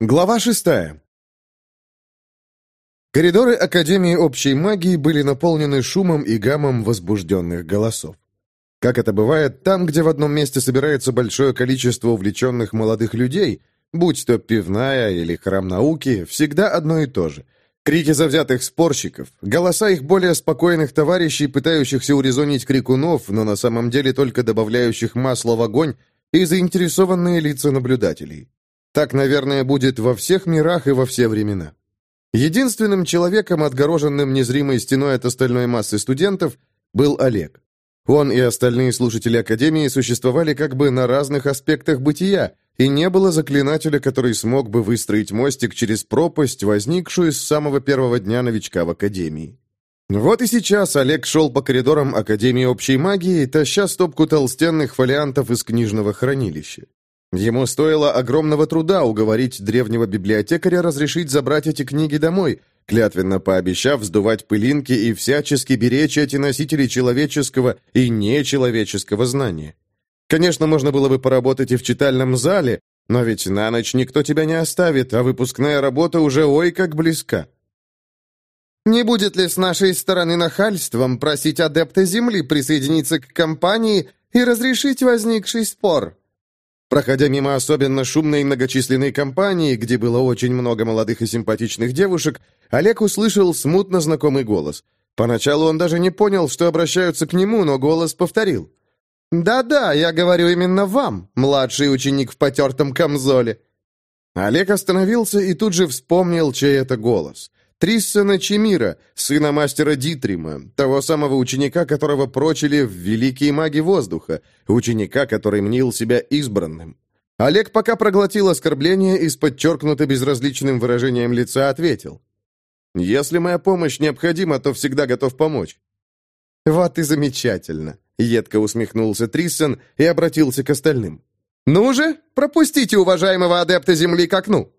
Глава шестая. Коридоры Академии общей магии были наполнены шумом и гамом возбужденных голосов. Как это бывает, там, где в одном месте собирается большое количество увлеченных молодых людей, будь то пивная или храм науки, всегда одно и то же. Крики завзятых спорщиков, голоса их более спокойных товарищей, пытающихся урезонить крикунов, но на самом деле только добавляющих масла в огонь, и заинтересованные лица наблюдателей. Так, наверное, будет во всех мирах и во все времена. Единственным человеком, отгороженным незримой стеной от остальной массы студентов, был Олег. Он и остальные слушатели Академии существовали как бы на разных аспектах бытия, и не было заклинателя, который смог бы выстроить мостик через пропасть, возникшую с самого первого дня новичка в Академии. Вот и сейчас Олег шел по коридорам Академии общей магии, таща стопку толстенных фолиантов из книжного хранилища. Ему стоило огромного труда уговорить древнего библиотекаря разрешить забрать эти книги домой, клятвенно пообещав сдувать пылинки и всячески беречь эти носители человеческого и нечеловеческого знания. Конечно, можно было бы поработать и в читальном зале, но ведь на ночь никто тебя не оставит, а выпускная работа уже ой как близка. Не будет ли с нашей стороны нахальством просить адепта Земли присоединиться к компании и разрешить возникший спор? Проходя мимо особенно шумной и многочисленной компании, где было очень много молодых и симпатичных девушек, Олег услышал смутно знакомый голос. Поначалу он даже не понял, что обращаются к нему, но голос повторил. «Да-да, я говорю именно вам, младший ученик в потертом камзоле». Олег остановился и тут же вспомнил, чей это голос. Триссона Чемира, сына мастера Дитрима, того самого ученика, которого прочили в великие маги воздуха, ученика, который мнил себя избранным. Олег пока проглотил оскорбление и с подчеркнуто безразличным выражением лица ответил. «Если моя помощь необходима, то всегда готов помочь». «Вот и замечательно», — едко усмехнулся Триссон и обратился к остальным. «Ну же, пропустите уважаемого адепта Земли к окну!»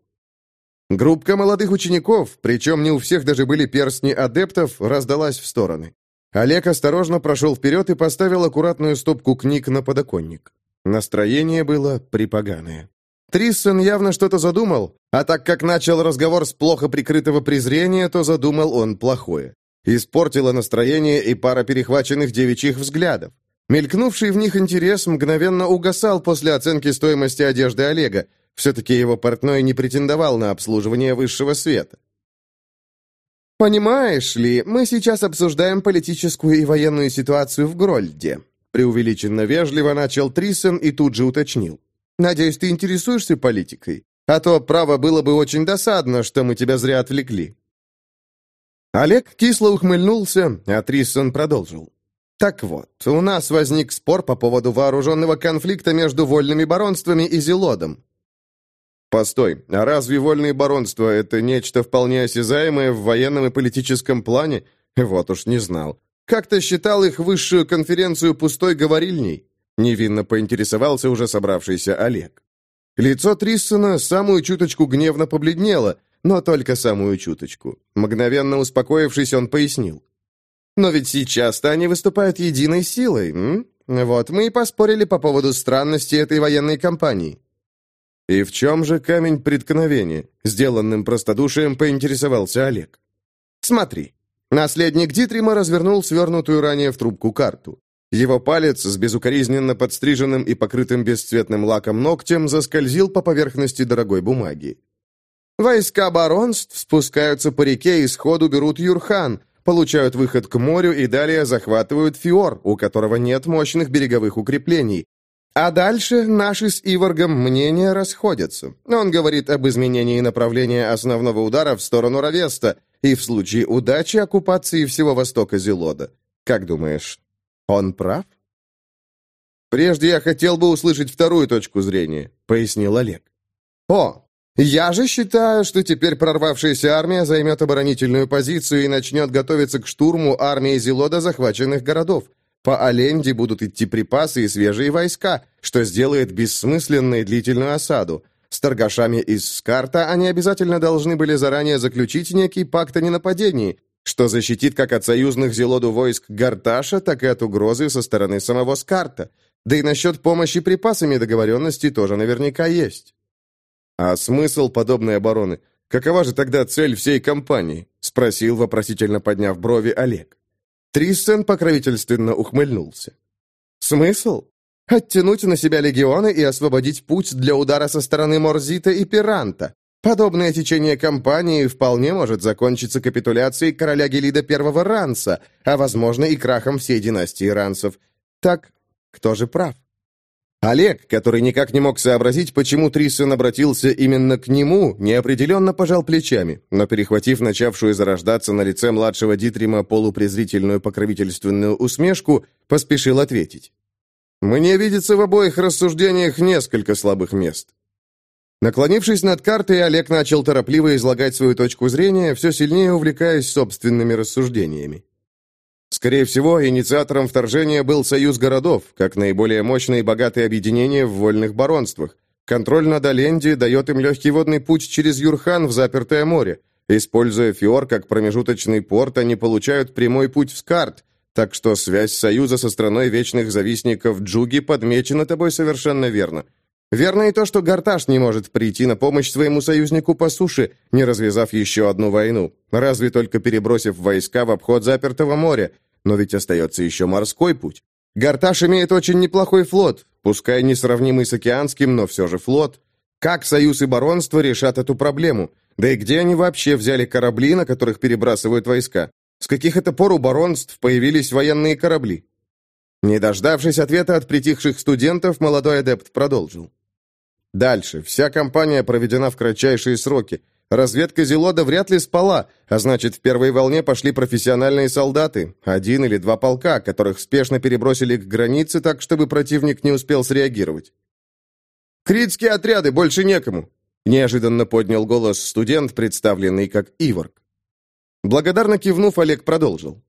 Группка молодых учеников, причем не у всех даже были перстни адептов, раздалась в стороны. Олег осторожно прошел вперед и поставил аккуратную стопку книг на подоконник. Настроение было припоганое. Триссон явно что-то задумал, а так как начал разговор с плохо прикрытого презрения, то задумал он плохое. Испортило настроение и пара перехваченных девичьих взглядов. Мелькнувший в них интерес мгновенно угасал после оценки стоимости одежды Олега, все-таки его портной не претендовал на обслуживание высшего света. «Понимаешь ли, мы сейчас обсуждаем политическую и военную ситуацию в Грольде», преувеличенно вежливо начал Триссен и тут же уточнил. «Надеюсь, ты интересуешься политикой? А то, право, было бы очень досадно, что мы тебя зря отвлекли». Олег кисло ухмыльнулся, а Триссон продолжил. Так вот, у нас возник спор по поводу вооруженного конфликта между вольными баронствами и Зелодом. Постой, а разве вольные баронства — это нечто вполне осязаемое в военном и политическом плане? Вот уж не знал. Как-то считал их высшую конференцию пустой говорильней? Невинно поинтересовался уже собравшийся Олег. Лицо Триссона самую чуточку гневно побледнело, но только самую чуточку. Мгновенно успокоившись, он пояснил. «Но ведь сейчас-то они выступают единой силой, м? Вот мы и поспорили по поводу странности этой военной кампании». «И в чем же камень преткновения?» Сделанным простодушием поинтересовался Олег. «Смотри». Наследник Дитрима развернул свернутую ранее в трубку карту. Его палец с безукоризненно подстриженным и покрытым бесцветным лаком ногтем заскользил по поверхности дорогой бумаги. Войска баронств спускаются по реке и сходу берут Юрхан, получают выход к морю и далее захватывают Фиор, у которого нет мощных береговых укреплений, а дальше наши с Иваргом мнения расходятся. Он говорит об изменении направления основного удара в сторону Равеста и в случае удачи оккупации всего востока Зелода. Как думаешь, он прав? «Прежде я хотел бы услышать вторую точку зрения», — пояснил Олег. «О, я же считаю, что теперь прорвавшаяся армия займет оборонительную позицию и начнет готовиться к штурму армии Зелода захваченных городов. По Оленде будут идти припасы и свежие войска, что сделает бессмысленной длительную осаду. С торгашами из Скарта они обязательно должны были заранее заключить некий пакт о ненападении, что защитит как от союзных Зелоду войск Гарташа, так и от угрозы со стороны самого Скарта. Да и насчет помощи припасами договоренности тоже наверняка есть. А смысл подобной обороны? Какова же тогда цель всей кампании? Спросил, вопросительно подняв брови, Олег. Триссен покровительственно ухмыльнулся. Смысл? Оттянуть на себя легионы и освободить путь для удара со стороны Морзита и Пиранта. Подобное течение кампании вполне может закончиться капитуляцией короля Гелида первого Ранса, а, возможно, и крахом всей династии Рансов. Так, кто же прав? Олег, который никак не мог сообразить, почему Триссен обратился именно к нему, неопределенно пожал плечами, но, перехватив начавшую зарождаться на лице младшего Дитрима полупрезрительную покровительственную усмешку, поспешил ответить. «Мне видится в обоих рассуждениях несколько слабых мест. Наклонившись над картой, Олег начал торопливо излагать свою точку зрения, все сильнее увлекаясь собственными рассуждениями. Скорее всего, инициатором вторжения был союз городов, как наиболее мощное и богатое объединение в вольных баронствах. Контроль над Оленди дает им легкий водный путь через Юрхан в запертое море. Используя Фиор как промежуточный порт, они получают прямой путь в Скарт, так что связь союза со страной вечных завистников Джуги подмечена тобой совершенно верно – Верно и то, что Гарташ не может прийти на помощь своему союзнику по суше, не развязав еще одну войну, разве только перебросив войска в обход запертого моря, но ведь остается еще морской путь. Гарташ имеет очень неплохой флот, пускай несравнимый с океанским, но все же флот. Как союз и баронство решат эту проблему? Да и где они вообще взяли корабли, на которых перебрасывают войска? С каких это пор у баронств появились военные корабли? Не дождавшись ответа от притихших студентов, молодой адепт продолжил. Дальше. Вся кампания проведена в кратчайшие сроки. Разведка Зелода вряд ли спала, а значит, в первой волне пошли профессиональные солдаты, один или два полка, которых спешно перебросили к границе так, чтобы противник не успел среагировать. «Критские отряды, больше некому!» Неожиданно поднял голос студент, представленный как Иворг. Благодарно кивнув, Олег продолжил.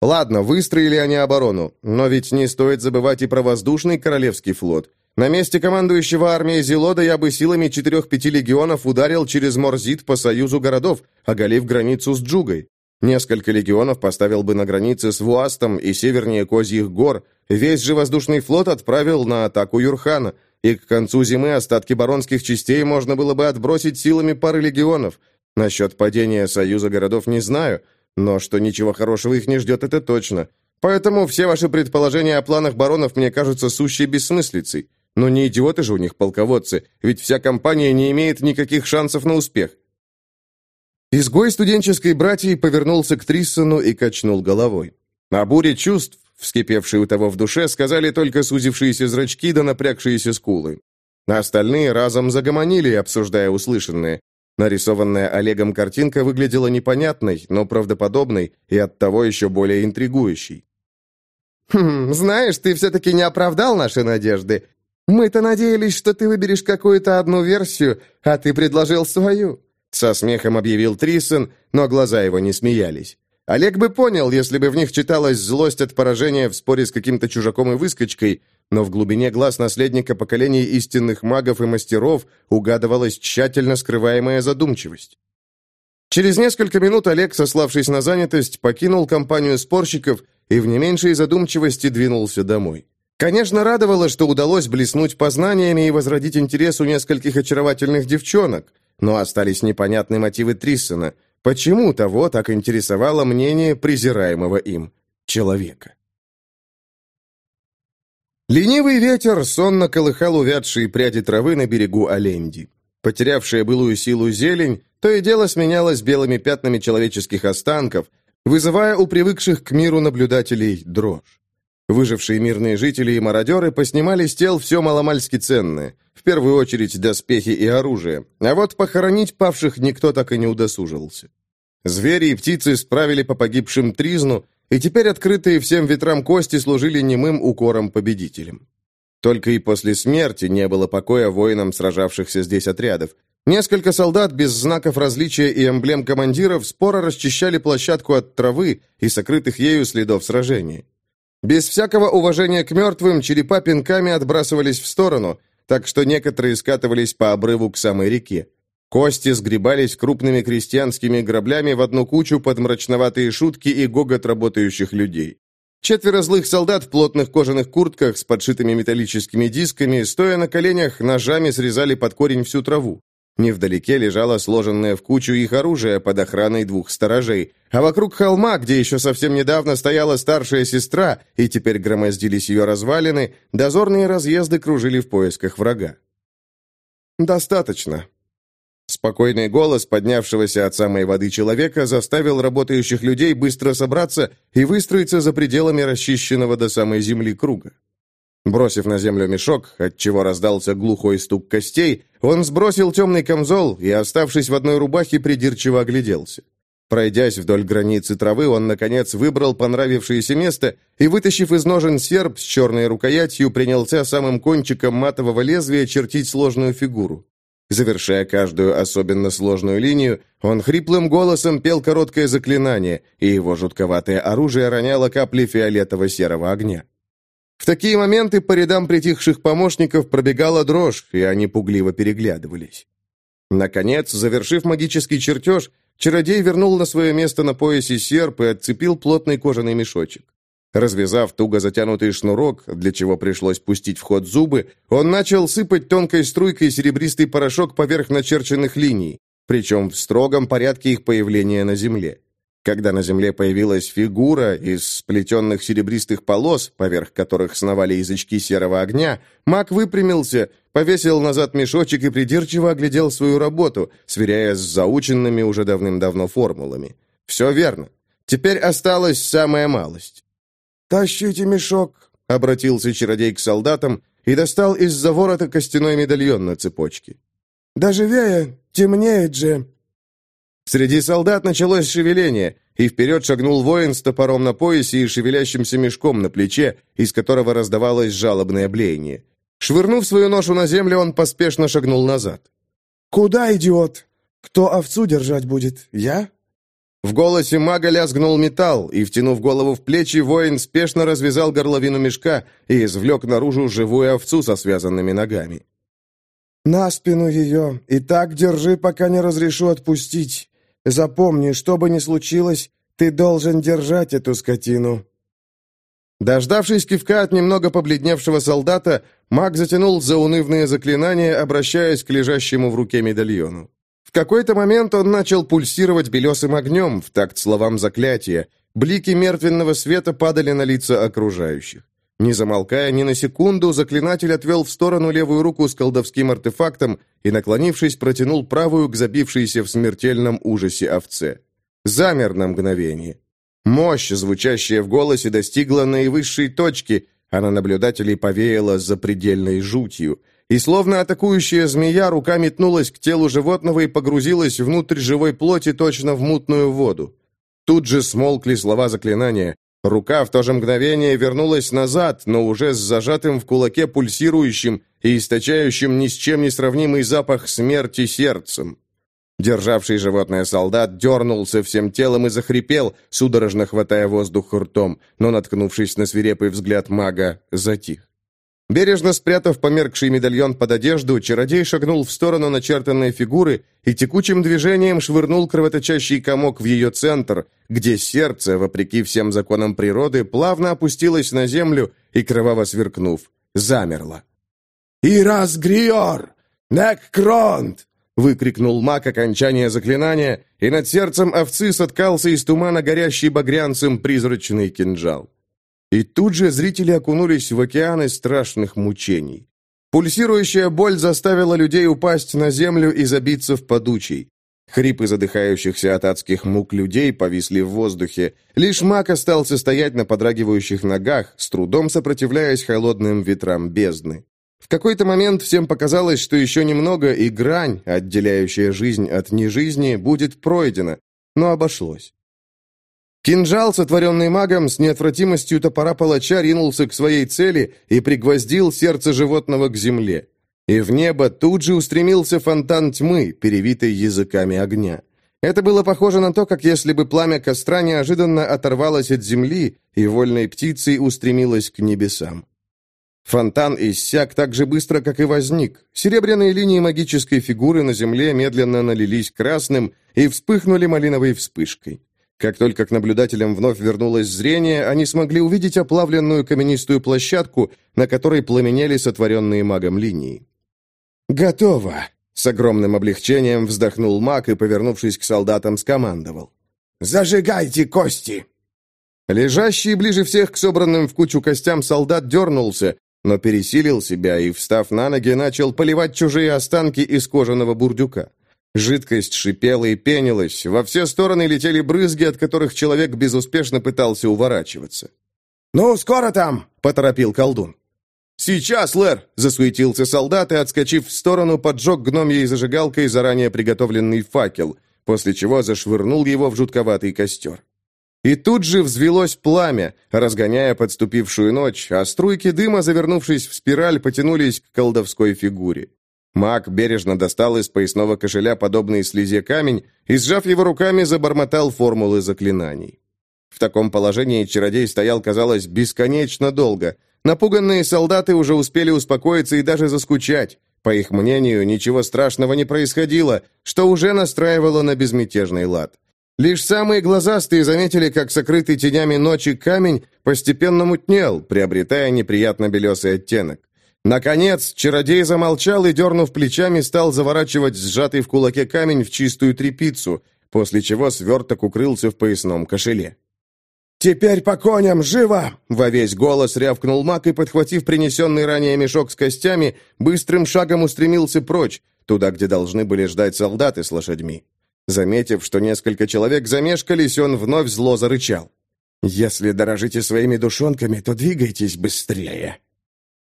«Ладно, выстроили они оборону, но ведь не стоит забывать и про воздушный королевский флот. На месте командующего армией Зелода я бы силами четырех-пяти легионов ударил через Морзит по союзу городов, оголив границу с Джугой. Несколько легионов поставил бы на границе с Вуастом и севернее Козьих гор. Весь же воздушный флот отправил на атаку Юрхана, и к концу зимы остатки баронских частей можно было бы отбросить силами пары легионов. Насчет падения союза городов не знаю, но что ничего хорошего их не ждет, это точно. Поэтому все ваши предположения о планах баронов мне кажутся сущей бессмыслицей. Но не идиоты же у них полководцы, ведь вся компания не имеет никаких шансов на успех. Изгой студенческой братьи повернулся к Триссону и качнул головой. О буре чувств, вскипевшей у того в душе, сказали только сузившиеся зрачки да напрягшиеся скулы. А остальные разом загомонили, обсуждая услышанное. Нарисованная Олегом картинка выглядела непонятной, но правдоподобной и оттого еще более интригующей. «Хм, знаешь, ты все-таки не оправдал наши надежды. Мы-то надеялись, что ты выберешь какую-то одну версию, а ты предложил свою». Со смехом объявил Трисон, но глаза его не смеялись. Олег бы понял, если бы в них читалась злость от поражения в споре с каким-то чужаком и выскочкой, но в глубине глаз наследника поколений истинных магов и мастеров угадывалась тщательно скрываемая задумчивость. Через несколько минут Олег, сославшись на занятость, покинул компанию спорщиков и в не меньшей задумчивости двинулся домой. Конечно, радовало, что удалось блеснуть познаниями и возродить интерес у нескольких очаровательных девчонок, но остались непонятные мотивы Триссона. Почему того так интересовало мнение презираемого им человека? Ленивый ветер сонно колыхал увядшие пряди травы на берегу Оленди. Потерявшая былую силу зелень, то и дело сменялась белыми пятнами человеческих останков, вызывая у привыкших к миру наблюдателей дрожь. Выжившие мирные жители и мародеры поснимали с тел все маломальски ценное, в первую очередь доспехи и оружие, а вот похоронить павших никто так и не удосужился. Звери и птицы справили по погибшим тризну, и теперь открытые всем ветрам кости служили немым укором победителям. Только и после смерти не было покоя воинам сражавшихся здесь отрядов. Несколько солдат без знаков различия и эмблем командиров споро расчищали площадку от травы и сокрытых ею следов сражения. Без всякого уважения к мертвым черепа пинками отбрасывались в сторону, так что некоторые скатывались по обрыву к самой реке. Кости сгребались крупными крестьянскими граблями в одну кучу под мрачноватые шутки и гогот работающих людей. Четверо злых солдат в плотных кожаных куртках с подшитыми металлическими дисками, стоя на коленях, ножами срезали под корень всю траву. Невдалеке лежало сложенное в кучу их оружие под охраной двух сторожей, а вокруг холма, где еще совсем недавно стояла старшая сестра, и теперь громоздились ее развалины, дозорные разъезды кружили в поисках врага. «Достаточно». Спокойный голос поднявшегося от самой воды человека заставил работающих людей быстро собраться и выстроиться за пределами расчищенного до самой земли круга. Бросив на землю мешок, отчего раздался глухой стук костей, он сбросил темный камзол и, оставшись в одной рубахе, придирчиво огляделся. Пройдясь вдоль границы травы, он, наконец, выбрал понравившееся место и, вытащив из ножен серп с черной рукоятью, принялся самым кончиком матового лезвия чертить сложную фигуру. Завершая каждую особенно сложную линию, он хриплым голосом пел короткое заклинание, и его жутковатое оружие роняло капли фиолетово-серого огня. В такие моменты по рядам притихших помощников пробегала дрожь, и они пугливо переглядывались. Наконец, завершив магический чертеж, чародей вернул на свое место на поясе серп и отцепил плотный кожаный мешочек. Развязав туго затянутый шнурок, для чего пришлось пустить в ход зубы, он начал сыпать тонкой струйкой серебристый порошок поверх начерченных линий, причем в строгом порядке их появления на земле. Когда на земле появилась фигура из сплетенных серебристых полос, поверх которых сновали язычки серого огня, маг выпрямился, повесил назад мешочек и придирчиво оглядел свою работу, сверяя с заученными уже давным-давно формулами. «Все верно. Теперь осталась самая малость». «Тащите мешок», — обратился чародей к солдатам и достал из-за ворота костяной медальон на цепочке. «Да живее, темнеет же». Среди солдат началось шевеление, и вперед шагнул воин с топором на поясе и шевелящимся мешком на плече, из которого раздавалось жалобное блеяние. Швырнув свою ношу на землю, он поспешно шагнул назад. «Куда, идиот? Кто овцу держать будет? Я?» В голосе мага лязгнул металл, и, втянув голову в плечи, воин спешно развязал горловину мешка и извлек наружу живую овцу со связанными ногами. «На спину ее, и так держи, пока не разрешу отпустить. Запомни, что бы ни случилось, ты должен держать эту скотину». Дождавшись кивка от немного побледневшего солдата, маг затянул заунывные заклинания, обращаясь к лежащему в руке медальону. В какой-то момент он начал пульсировать белесым огнем в такт словам заклятия. Блики мертвенного света падали на лица окружающих. Не замолкая ни на секунду, заклинатель отвел в сторону левую руку с колдовским артефактом и, наклонившись, протянул правую к забившейся в смертельном ужасе овце. Замер на мгновение. Мощь, звучащая в голосе, достигла наивысшей точки, а на наблюдателей повеяла запредельной жутью. И словно атакующая змея, рука метнулась к телу животного и погрузилась внутрь живой плоти точно в мутную воду. Тут же смолкли слова заклинания, Рука в то же мгновение вернулась назад, но уже с зажатым в кулаке пульсирующим и источающим ни с чем не сравнимый запах смерти сердцем. Державший животное солдат дернулся всем телом и захрипел, судорожно хватая воздух ртом, но, наткнувшись на свирепый взгляд мага, затих. Бережно спрятав померкший медальон под одежду, чародей шагнул в сторону начертанной фигуры и текучим движением швырнул кровоточащий комок в ее центр, где сердце, вопреки всем законам природы, плавно опустилось на землю и, кроваво сверкнув, замерло. «Ирас Гриор! Неккронт!» — выкрикнул маг окончание заклинания, и над сердцем овцы соткался из тумана горящий багрянцем призрачный кинжал. И тут же зрители окунулись в океаны страшных мучений. Пульсирующая боль заставила людей упасть на землю и забиться в подучий. Хрипы задыхающихся от адских мук людей повисли в воздухе. Лишь маг остался стоять на подрагивающих ногах, с трудом сопротивляясь холодным ветрам бездны. В какой-то момент всем показалось, что еще немного, и грань, отделяющая жизнь от нежизни, будет пройдена, но обошлось. Кинжал, сотворенный магом, с неотвратимостью топора палача ринулся к своей цели и пригвоздил сердце животного к земле. И в небо тут же устремился фонтан тьмы, перевитый языками огня. Это было похоже на то, как если бы пламя костра неожиданно оторвалось от земли и вольной птицей устремилось к небесам. Фонтан иссяк так же быстро, как и возник. Серебряные линии магической фигуры на земле медленно налились красным и вспыхнули малиновой вспышкой. Как только к наблюдателям вновь вернулось зрение, они смогли увидеть оплавленную каменистую площадку, на которой пламенели сотворенные магом линии. «Готово!» С огромным облегчением вздохнул маг и, повернувшись к солдатам, скомандовал. «Зажигайте кости!» Лежащий ближе всех к собранным в кучу костям солдат дернулся, но пересилил себя и, встав на ноги, начал поливать чужие останки из кожаного бурдюка. Жидкость шипела и пенилась, во все стороны летели брызги, от которых человек безуспешно пытался уворачиваться. «Ну, скоро там!» — поторопил колдун. «Сейчас, Лэр!» — засуетился солдат и, отскочив в сторону, поджег гномьей зажигалкой заранее приготовленный факел, после чего зашвырнул его в жутковатый костер. И тут же взвелось пламя, разгоняя подступившую ночь, а струйки дыма, завернувшись в спираль, потянулись к колдовской фигуре. Маг бережно достал из поясного кошеля подобный слезе камень и, сжав его руками, забормотал формулы заклинаний. В таком положении чародей стоял, казалось, бесконечно долго. Напуганные солдаты уже успели успокоиться и даже заскучать. По их мнению, ничего страшного не происходило, что уже настраивало на безмятежный лад. Лишь самые глазастые заметили, как сокрытый тенями ночи камень постепенно мутнел, приобретая неприятно белесый оттенок. Наконец, чародей замолчал и, дернув плечами, стал заворачивать сжатый в кулаке камень в чистую тряпицу, после чего сверток укрылся в поясном кошеле. «Теперь по коням, живо!» — во весь голос рявкнул маг и, подхватив принесенный ранее мешок с костями, быстрым шагом устремился прочь, туда, где должны были ждать солдаты с лошадьми. Заметив, что несколько человек замешкались, он вновь зло зарычал. «Если дорожите своими душонками, то двигайтесь быстрее!»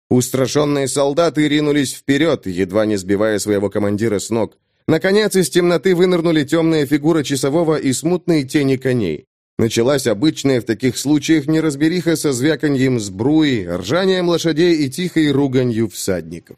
Устрашенные солдаты ринулись вперед, едва не сбивая своего командира с ног. Наконец, из темноты вынырнули темная фигура часового и смутные тени коней. Началась обычная в таких случаях неразбериха со звяканьем сбруи, ржанием лошадей и тихой руганью всадников.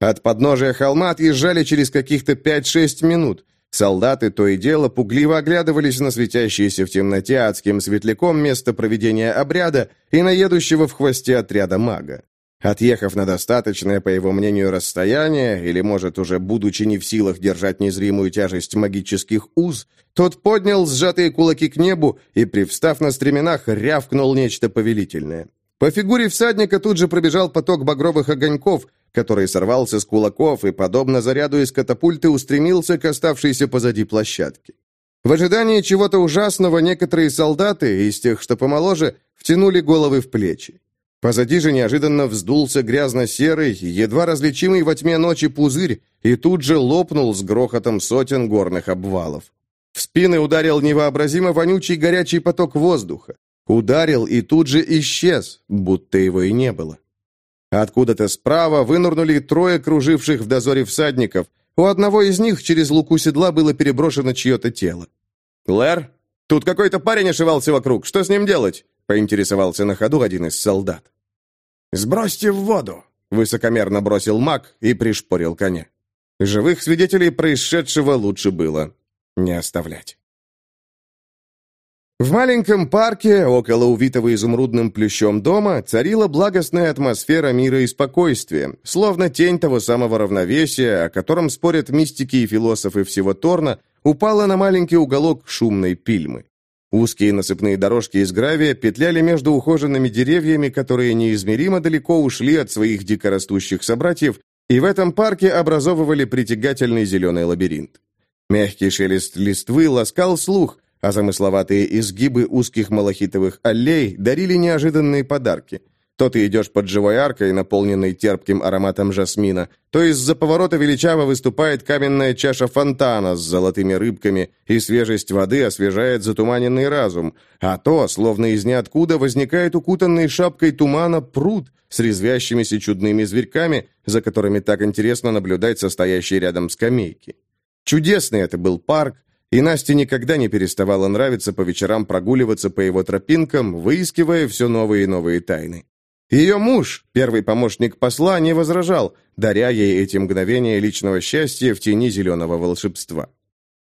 От подножия холма отъезжали через каких-то пять-шесть минут. Солдаты то и дело пугливо оглядывались на светящееся в темноте адским светляком место проведения обряда и на едущего в хвосте отряда мага. Отъехав на достаточное, по его мнению, расстояние, или, может, уже будучи не в силах держать незримую тяжесть магических уз, тот поднял сжатые кулаки к небу и, привстав на стременах, рявкнул нечто повелительное. По фигуре всадника тут же пробежал поток багровых огоньков, который сорвался с кулаков и, подобно заряду из катапульты, устремился к оставшейся позади площадке. В ожидании чего-то ужасного некоторые солдаты, из тех, что помоложе, втянули головы в плечи. Позади же неожиданно вздулся грязно-серый, едва различимый во тьме ночи пузырь, и тут же лопнул с грохотом сотен горных обвалов. В спины ударил невообразимо вонючий горячий поток воздуха. Ударил и тут же исчез, будто его и не было. Откуда-то справа вынырнули трое круживших в дозоре всадников. У одного из них через луку седла было переброшено чье-то тело. «Лэр, тут какой-то парень ошивался вокруг. Что с ним делать?» Поинтересовался на ходу один из солдат. «Сбросьте в воду!» — высокомерно бросил маг и пришпорил коня. Живых свидетелей происшедшего лучше было не оставлять. В маленьком парке, около увитого изумрудным плющом дома, царила благостная атмосфера мира и спокойствия, словно тень того самого равновесия, о котором спорят мистики и философы всего Торна, упала на маленький уголок шумной пильмы. Узкие насыпные дорожки из гравия петляли между ухоженными деревьями, которые неизмеримо далеко ушли от своих дикорастущих собратьев, и в этом парке образовывали притягательный зеленый лабиринт. Мягкий шелест листвы ласкал слух, а замысловатые изгибы узких малахитовых аллей дарили неожиданные подарки – то ты идешь под живой аркой, наполненной терпким ароматом жасмина, то из-за поворота величаво выступает каменная чаша фонтана с золотыми рыбками, и свежесть воды освежает затуманенный разум, а то, словно из ниоткуда, возникает укутанный шапкой тумана пруд с резвящимися чудными зверьками, за которыми так интересно наблюдать состоящие рядом скамейки. Чудесный это был парк, и Насте никогда не переставало нравиться по вечерам прогуливаться по его тропинкам, выискивая все новые и новые тайны. Ее муж, первый помощник посла, не возражал, даря ей эти мгновения личного счастья в тени зеленого волшебства.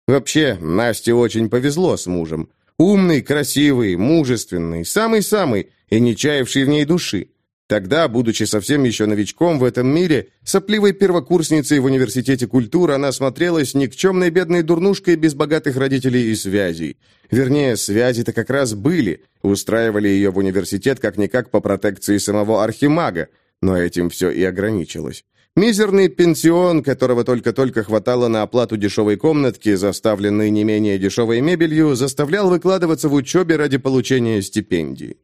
Вообще, Насте очень повезло с мужем. Умный, красивый, мужественный, самый-самый, и не чаявший в ней души. Тогда, будучи совсем еще новичком в этом мире, сопливой первокурсницей в университете культуры, она смотрелась никчемной бедной дурнушкой без богатых родителей и связей. Вернее, связи-то как раз были, устраивали ее в университет как-никак по протекции самого архимага, но этим все и ограничилось. Мизерный пенсион, которого только-только хватало на оплату дешевой комнатки, заставленной не менее дешевой мебелью, заставлял выкладываться в учебе ради получения стипендии.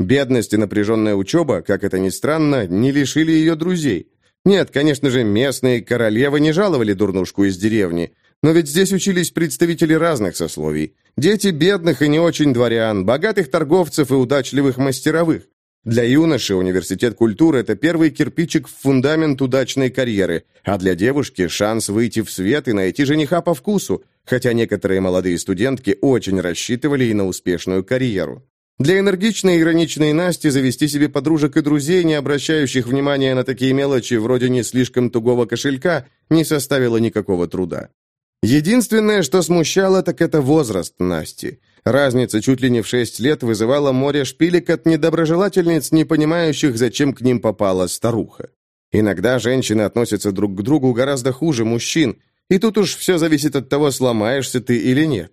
Бедность и напряженная учеба, как это ни странно, не лишили ее друзей. Нет, конечно же, местные королевы не жаловали дурнушку из деревни, но ведь здесь учились представители разных сословий. Дети бедных и не очень дворян, богатых торговцев и удачливых мастеровых. Для юноши университет культуры – это первый кирпичик в фундамент удачной карьеры, а для девушки – шанс выйти в свет и найти жениха по вкусу, хотя некоторые молодые студентки очень рассчитывали и на успешную карьеру. Для энергичной и ироничной Насти завести себе подружек и друзей, не обращающих внимания на такие мелочи, вроде не слишком тугого кошелька, не составило никакого труда. Единственное, что смущало, так это возраст Насти. Разница чуть ли не в шесть лет вызывала море шпилек от недоброжелательниц, не понимающих, зачем к ним попала старуха. Иногда женщины относятся друг к другу гораздо хуже мужчин, и тут уж все зависит от того, сломаешься ты или нет.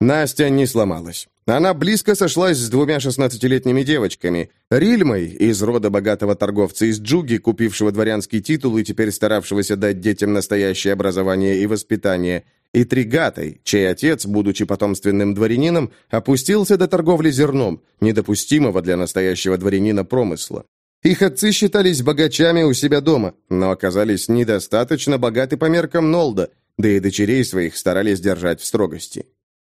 Настя не сломалась. Она близко сошлась с двумя шестнадцатилетними девочками. Рильмой, из рода богатого торговца из Джуги, купившего дворянский титул и теперь старавшегося дать детям настоящее образование и воспитание, и Тригатой, чей отец, будучи потомственным дворянином, опустился до торговли зерном, недопустимого для настоящего дворянина промысла. Их отцы считались богачами у себя дома, но оказались недостаточно богаты по меркам Нолда, да и дочерей своих старались держать в строгости.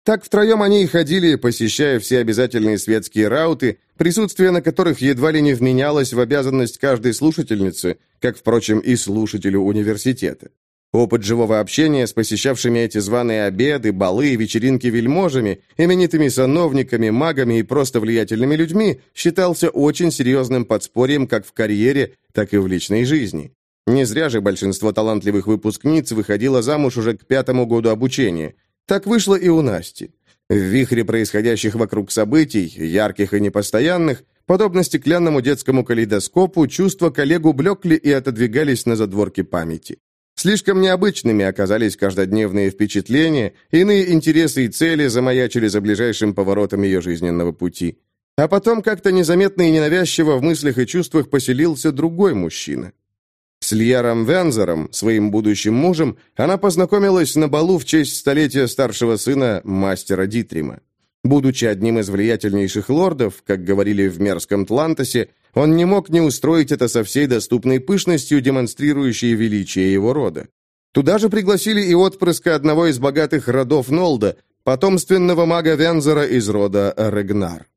Так втроем они и ходили, посещая все обязательные светские рауты, присутствие на которых едва ли не вменялось в обязанность каждой слушательницы, как, впрочем, и слушателю университета. Опыт живого общения с посещавшими эти званые обеды, балы и вечеринки вельможами, именитыми сановниками, магами и просто влиятельными людьми считался очень серьезным подспорьем как в карьере, так и в личной жизни. Не зря же большинство талантливых выпускниц выходило замуж уже к пятому году обучения – так вышло и у Насти. В вихре происходящих вокруг событий, ярких и непостоянных, подобно стеклянному детскому калейдоскопу, чувства коллегу блекли и отодвигались на задворки памяти. Слишком необычными оказались каждодневные впечатления, иные интересы и цели замаячили за ближайшим поворотом ее жизненного пути. А потом как-то незаметно и ненавязчиво в мыслях и чувствах поселился другой мужчина. С Льяром Вензером, своим будущим мужем, она познакомилась на балу в честь столетия старшего сына мастера Дитрима. Будучи одним из влиятельнейших лордов, как говорили в мерзком Тлантосе, он не мог не устроить это со всей доступной пышностью, демонстрирующей величие его рода. Туда же пригласили и отпрыска одного из богатых родов Нолда, потомственного мага Вензера из рода Регнар.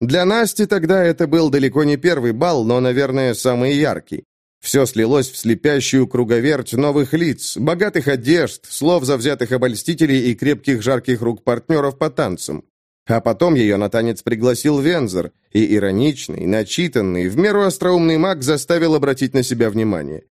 Для Насти тогда это был далеко не первый бал, но, наверное, самый яркий. Все слилось в слепящую круговерть новых лиц, богатых одежд, слов завзятых обольстителей и крепких жарких рук партнеров по танцам. А потом ее на танец пригласил Вензер, и ироничный, начитанный, в меру остроумный маг заставил обратить на себя внимание.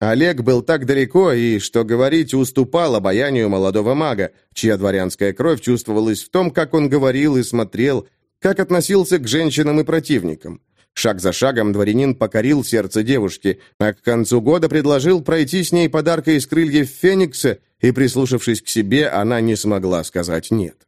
Олег был так далеко и, что говорить, уступал обаянию молодого мага, чья дворянская кровь чувствовалась в том, как он говорил и смотрел, как относился к женщинам и противникам. Шаг за шагом дворянин покорил сердце девушки, а к концу года предложил пройти с ней подарка из крыльев Феникса, и, прислушавшись к себе, она не смогла сказать «нет».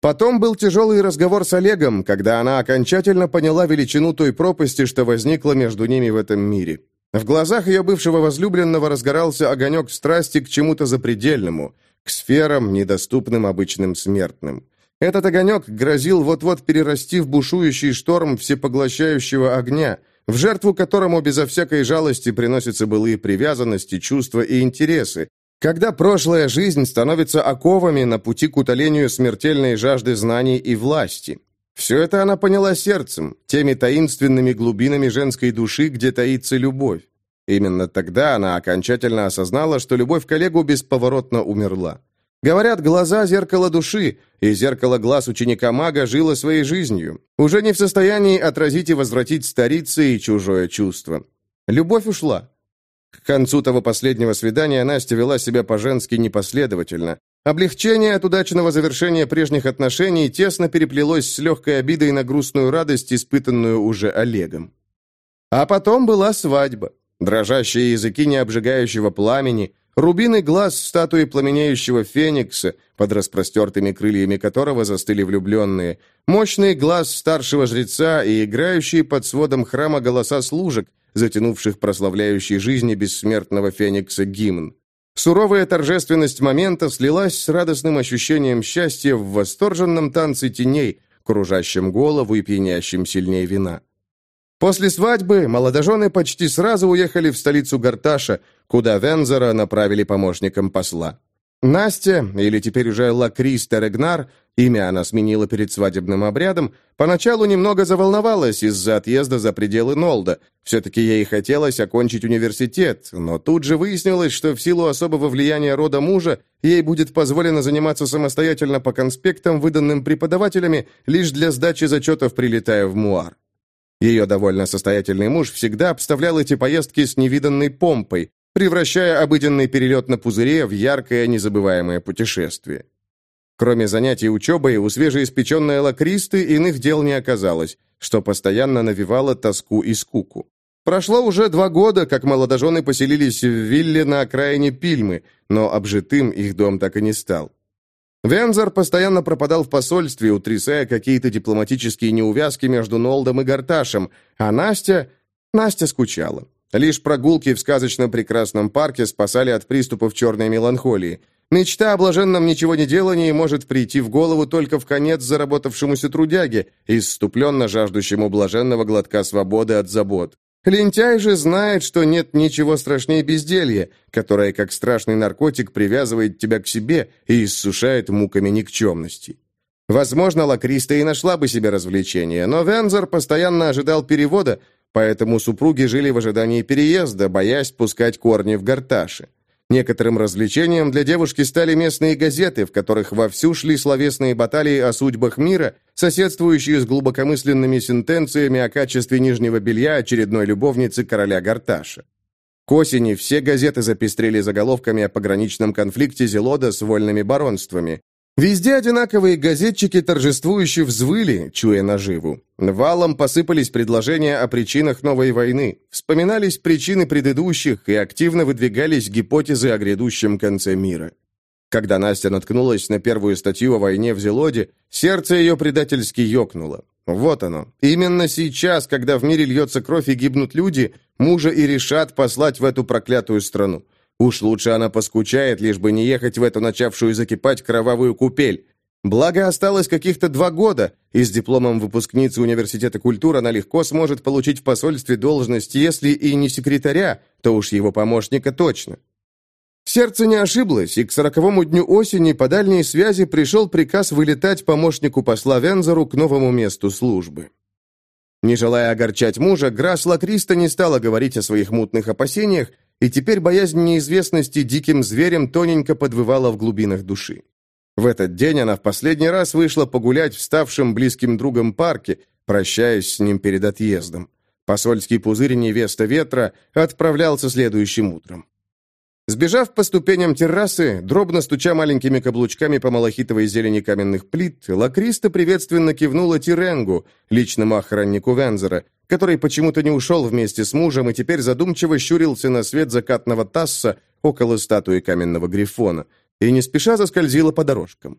Потом был тяжелый разговор с Олегом, когда она окончательно поняла величину той пропасти, что возникла между ними в этом мире. В глазах ее бывшего возлюбленного разгорался огонек страсти к чему-то запредельному, к сферам, недоступным обычным смертным. Этот огонек грозил вот-вот перерасти в бушующий шторм всепоглощающего огня, в жертву которому безо всякой жалости приносятся былые привязанности, чувства и интересы, когда прошлая жизнь становится оковами на пути к утолению смертельной жажды знаний и власти. Все это она поняла сердцем, теми таинственными глубинами женской души, где таится любовь. Именно тогда она окончательно осознала, что любовь к коллегу бесповоротно умерла. Говорят, глаза – зеркало души, и зеркало глаз ученика-мага жило своей жизнью, уже не в состоянии отразить и возвратить старице и чужое чувство. Любовь ушла. К концу того последнего свидания Настя вела себя по-женски непоследовательно. Облегчение от удачного завершения прежних отношений тесно переплелось с легкой обидой на грустную радость, испытанную уже Олегом. А потом была свадьба. Дрожащие языки необжигающего пламени, Рубиный глаз статуи пламенеющего феникса, под распростертыми крыльями которого застыли влюбленные, мощный глаз старшего жреца и играющие под сводом храма голоса служек, затянувших прославляющий жизни бессмертного феникса гимн. Суровая торжественность момента слилась с радостным ощущением счастья в восторженном танце теней, кружащем голову и пьянящем сильнее вина. После свадьбы молодожены почти сразу уехали в столицу Гарташа, куда Вензера направили помощником посла. Настя, или теперь уже Лакрис Терегнар, имя она сменила перед свадебным обрядом, поначалу немного заволновалась из-за отъезда за пределы Нолда. Все-таки ей хотелось окончить университет, но тут же выяснилось, что в силу особого влияния рода мужа ей будет позволено заниматься самостоятельно по конспектам, выданным преподавателями, лишь для сдачи зачетов, прилетая в Муар. Ее довольно состоятельный муж всегда обставлял эти поездки с невиданной помпой, превращая обыденный перелет на пузыре в яркое незабываемое путешествие. Кроме занятий учебой, у свежеиспеченной лакристы иных дел не оказалось, что постоянно навевало тоску и скуку. Прошло уже два года, как молодожены поселились в вилле на окраине Пильмы, но обжитым их дом так и не стал. Вензор постоянно пропадал в посольстве, утрясая какие-то дипломатические неувязки между Нолдом и Гарташем, а Настя... Настя скучала. Лишь прогулки в сказочно прекрасном парке спасали от приступов черной меланхолии. Мечта о блаженном ничего не делании может прийти в голову только в конец заработавшемуся трудяге, исступленно жаждущему блаженного глотка свободы от забот. Лентяй же знает, что нет ничего страшнее безделья, которое, как страшный наркотик, привязывает тебя к себе и иссушает муками никчемности. Возможно, Лакриста и нашла бы себе развлечение, но Вензор постоянно ожидал перевода, поэтому супруги жили в ожидании переезда, боясь пускать корни в горташи. Некоторым развлечением для девушки стали местные газеты, в которых вовсю шли словесные баталии о судьбах мира, соседствующие с глубокомысленными сентенциями о качестве нижнего белья очередной любовницы короля Гарташа. К осени все газеты запестрели заголовками о пограничном конфликте Зелода с вольными баронствами, Везде одинаковые газетчики торжествующе взвыли, чуя наживу. Валом посыпались предложения о причинах новой войны, вспоминались причины предыдущих и активно выдвигались гипотезы о грядущем конце мира. Когда Настя наткнулась на первую статью о войне в Зелоде, сердце ее предательски ёкнуло. Вот оно. Именно сейчас, когда в мире льется кровь и гибнут люди, мужа и решат послать в эту проклятую страну. Уж лучше она поскучает, лишь бы не ехать в эту начавшую закипать кровавую купель. Благо, осталось каких-то два года, и с дипломом выпускницы Университета культур она легко сможет получить в посольстве должность, если и не секретаря, то уж его помощника точно. Сердце не ошиблось, и к сороковому дню осени по дальней связи пришел приказ вылетать помощнику посла Вензору к новому месту службы. Не желая огорчать мужа, Грас Лакриста не стала говорить о своих мутных опасениях, и теперь боязнь неизвестности диким зверем тоненько подвывала в глубинах души. В этот день она в последний раз вышла погулять в ставшем близким другом парке, прощаясь с ним перед отъездом. Посольский пузырь невеста ветра отправлялся следующим утром. Сбежав по ступеням террасы, дробно стуча маленькими каблучками по малахитовой зелени каменных плит, Лакриста приветственно кивнула Тиренгу, личному охраннику Вензера, который почему-то не ушел вместе с мужем и теперь задумчиво щурился на свет закатного тасса около статуи каменного грифона, и не спеша заскользила по дорожкам.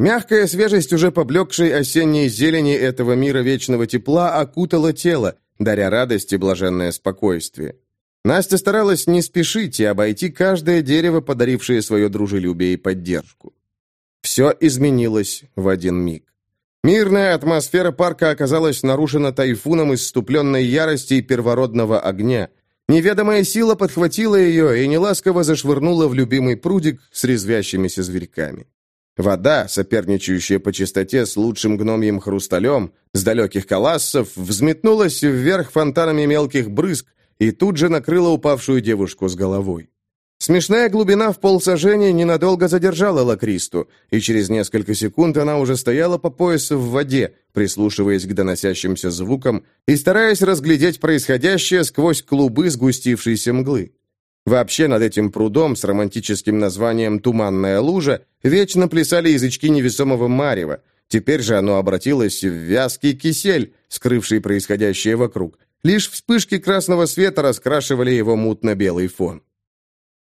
Мягкая свежесть уже поблекшей осенней зелени этого мира вечного тепла окутала тело, даря радость и блаженное спокойствие. Настя старалась не спешить и обойти каждое дерево, подарившее свое дружелюбие и поддержку. Все изменилось в один миг. Мирная атмосфера парка оказалась нарушена тайфуном исступленной ярости и первородного огня. Неведомая сила подхватила ее и неласково зашвырнула в любимый прудик с резвящимися зверьками. Вода, соперничающая по чистоте с лучшим гномьим хрусталем, с далеких колассов, взметнулась вверх фонтанами мелких брызг, и тут же накрыла упавшую девушку с головой. Смешная глубина в полсажения ненадолго задержала Лакристу, и через несколько секунд она уже стояла по поясу в воде, прислушиваясь к доносящимся звукам и стараясь разглядеть происходящее сквозь клубы сгустившейся мглы. Вообще над этим прудом с романтическим названием «Туманная лужа» вечно плясали язычки невесомого марева. Теперь же оно обратилось в вязкий кисель, скрывший происходящее вокруг, Лишь вспышки красного света раскрашивали его мутно-белый фон.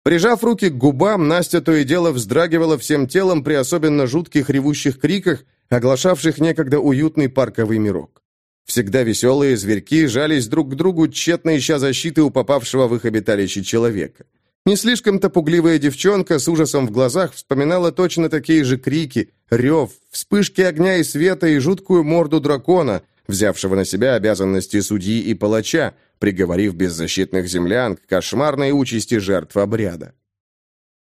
Прижав руки к губам, Настя то и дело вздрагивала всем телом при особенно жутких ревущих криках, оглашавших некогда уютный парковый мирок. Всегда веселые зверьки жались друг к другу, тщетно ища защиты у попавшего в их обиталище человека. Не слишком-то пугливая девчонка с ужасом в глазах вспоминала точно такие же крики, рев, вспышки огня и света и жуткую морду дракона, взявшего на себя обязанности судьи и палача, приговорив беззащитных землян к кошмарной участи жертв обряда.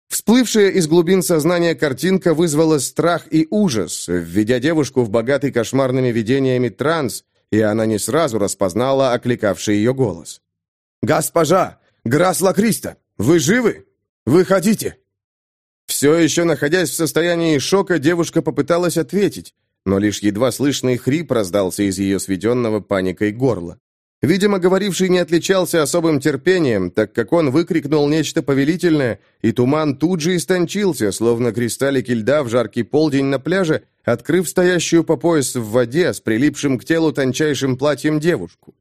Всплывшая из глубин сознания картинка вызвала страх и ужас, введя девушку в богатый кошмарными видениями транс, и она не сразу распознала окликавший ее голос. «Госпожа! Грасла Криста! Вы живы? Выходите!» Все еще находясь в состоянии шока, девушка попыталась ответить, но лишь едва слышный хрип раздался из ее сведенного паникой горла. Видимо, говоривший не отличался особым терпением, так как он выкрикнул нечто повелительное, и туман тут же истончился, словно кристаллики льда в жаркий полдень на пляже, открыв стоящую по пояс в воде с прилипшим к телу тончайшим платьем девушку.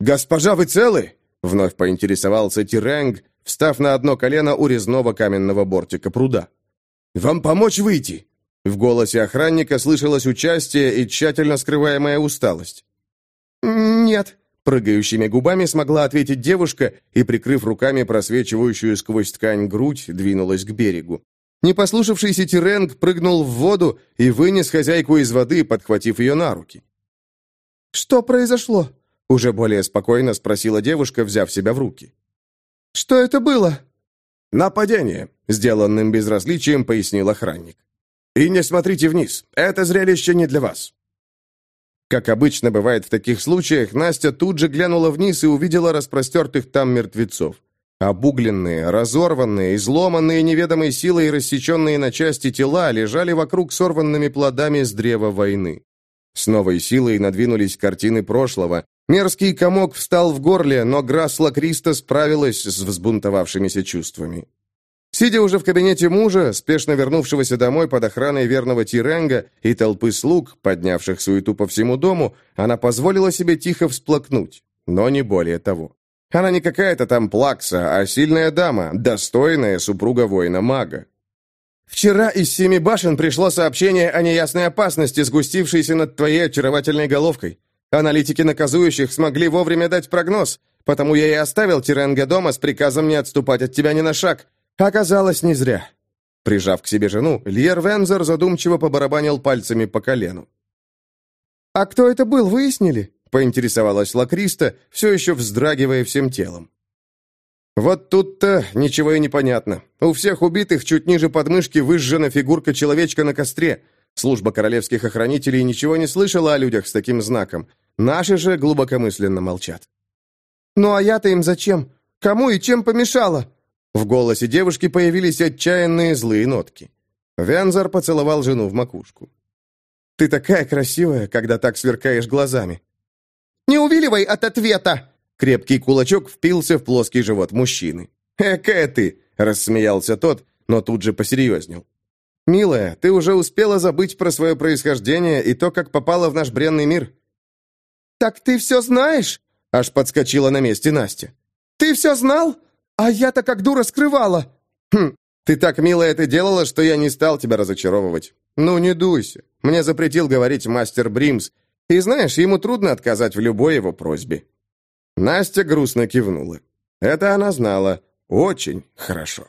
«Госпожа, вы целы?» — вновь поинтересовался Тиренг, встав на одно колено у резного каменного бортика пруда. «Вам помочь выйти?» В голосе охранника слышалось участие и тщательно скрываемая усталость. «Нет», Прыгающими губами смогла ответить девушка и, прикрыв руками просвечивающую сквозь ткань грудь, двинулась к берегу. Непослушавшийся Тиренг прыгнул в воду и вынес хозяйку из воды, подхватив ее на руки. «Что произошло?» — уже более спокойно спросила девушка, взяв себя в руки. «Что это было?» «Нападение», — сделанным безразличием пояснил охранник. «И не смотрите вниз, это зрелище не для вас. Как обычно бывает в таких случаях, Настя тут же глянула вниз и увидела распростертых там мертвецов. Обугленные, разорванные, изломанные неведомой силой и рассеченные на части тела лежали вокруг сорванными плодами с древа войны. С новой силой надвинулись картины прошлого. Мерзкий комок встал в горле, но Грасла Криста справилась с взбунтовавшимися чувствами. Сидя уже в кабинете мужа, спешно вернувшегося домой под охраной верного Тиренга и толпы слуг, поднявших суету по всему дому, она позволила себе тихо всплакнуть, но не более того. Она не какая-то там плакса, а сильная дама, достойная супруга воина-мага. «Вчера из Семи башен пришло сообщение о неясной опасности, сгустившейся над твоей очаровательной головкой. Аналитики наказующих смогли вовремя дать прогноз, потому я и оставил Тиренга дома с приказом не отступать от тебя ни на шаг. Оказалось, не зря. Прижав к себе жену, Льер Вензер задумчиво побарабанил пальцами по колену. «А кто это был, выяснили?» — поинтересовалась Лакриста, все еще вздрагивая всем телом. «Вот тут-то ничего и не понятно. У всех убитых чуть ниже подмышки выжжена фигурка человечка на костре. Служба королевских охранителей ничего не слышала о людях с таким знаком. Наши же глубокомысленно молчат». «Ну а я-то им зачем? Кому и чем помешала?» В голосе девушки появились отчаянные злые нотки. Вензор поцеловал жену в макушку. «Ты такая красивая, когда так сверкаешь глазами». «Не увиливай от ответа!» Крепкий кулачок впился в плоский живот мужчины. «Экая ты!» — рассмеялся тот, но тут же посерьезнел. «Милая, ты уже успела забыть про свое происхождение и то, как попала в наш бренный мир?» «Так ты все знаешь?» — аж подскочила на месте Настя. «Ты все знал? «А я-то как дура скрывала!» «Хм, ты так мило это делала, что я не стал тебя разочаровывать. Ну, не дуйся. Мне запретил говорить мастер Бримс. И знаешь, ему трудно отказать в любой его просьбе». Настя грустно кивнула. Это она знала очень хорошо.